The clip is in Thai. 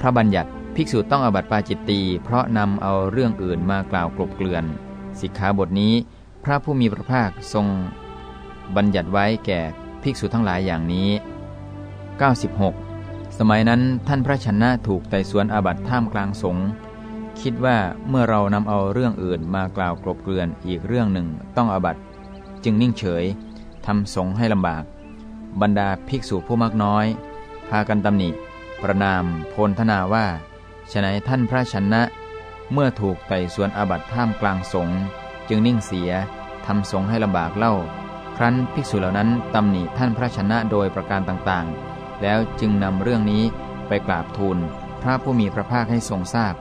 พระบัญญัติภิกษุต้องอบัติปาจิตตีเพราะนำเอาเรื่องอื่นมากล่าวกลบเกลื่อน สิกขาบทนี้ พระผู้มีพระภาคทรง บัญญัติไว้แก่ภิกษุทั้งหลายอย่างนี้ 96 สมัยนั้นท่านพระชนะถูกไต่สวนอาบัติท่ามกลางสงฆ์คิดว่าเมื่อเรานำเอาเรื่องอื่นมากล่าวกลบเกลื่อนอีกเรื่องหนึ่งต้องอาบัติ จึงนิ่งเฉยทำสงฆ์ให้ลำบาก บรรดาภิกษุผู้มากน้อย พากันตำหนิ ประนามโพลธนาว่าฉนัยท่านพระชนะ เมื่อถูกไต่สวนอาบัติท่ามกลางสงฆ์จึงนิ่งเสียทำสงฆ์ให้ลำบากเล่า ครั้นภิกษุเหล่านั้นตำหนิท่านพระชนะโดยประการต่างๆ แล้วจึงนำเรื่องนี้ไปกราบทูลพระผู้มีพระภาคให้ทรงทราบ